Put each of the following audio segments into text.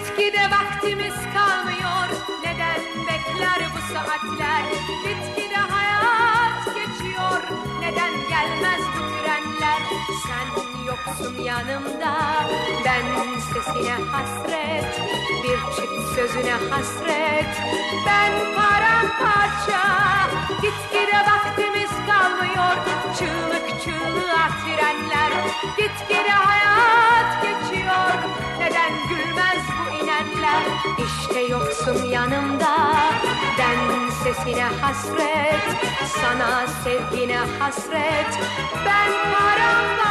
Gitgide vaktimiz kalmıyor. Neden bekler bu saatler? Gitgide hayat geçiyor. Neden gelmez bu trenler? Sen yoksun yanımda. Ben sesine hasret. Bir çift sözüne hasret. Ben paramparça. Gitgide vaktimiz kalmıyor. Çığlık çığlığa trenler. Gitgide hayat İşte yoksun yanımda. Ben sesine hasret Sana sevgine hasret. Ben paramparça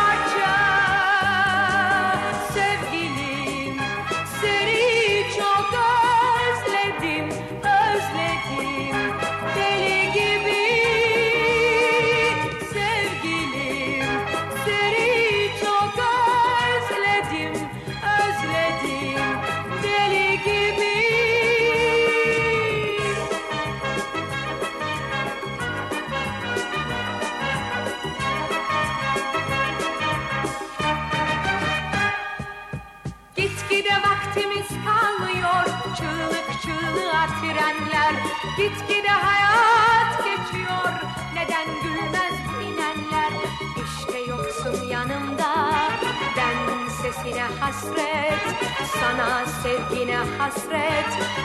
trenler Gitgide hayat geçiyor. Neden gülmez inenler? İşte yoksun yanımda. Ben sesine hasret Sana sevgine hasret